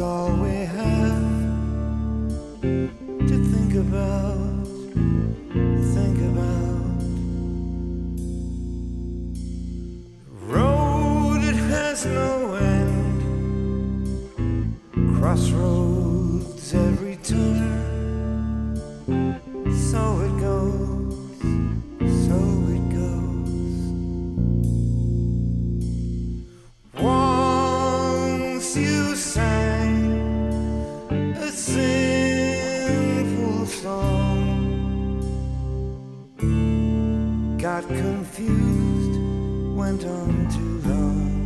all we have to think about, think about. Road, it has no end, crossroads every turn. went on too long.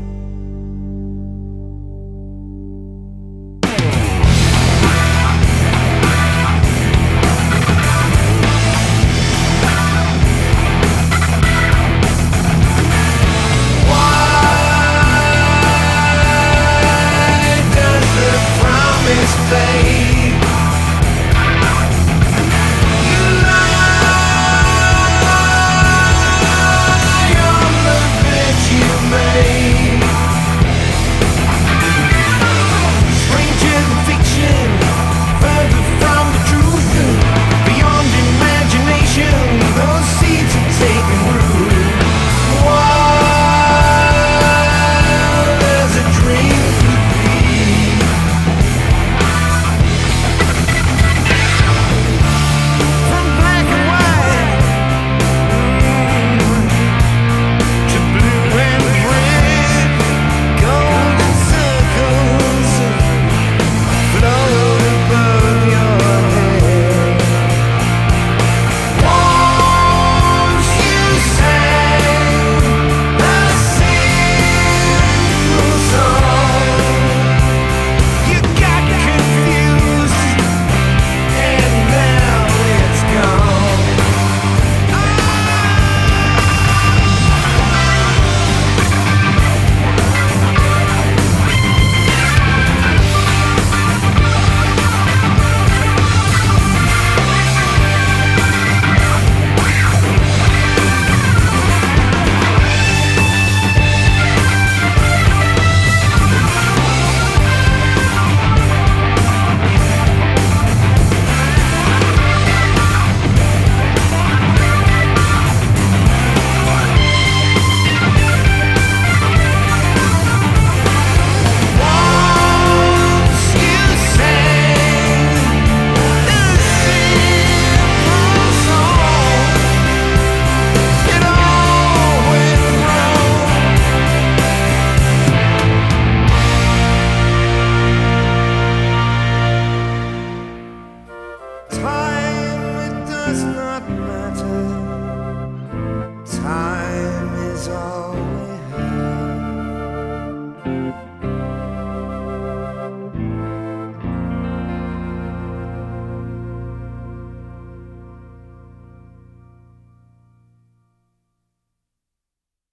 eyes are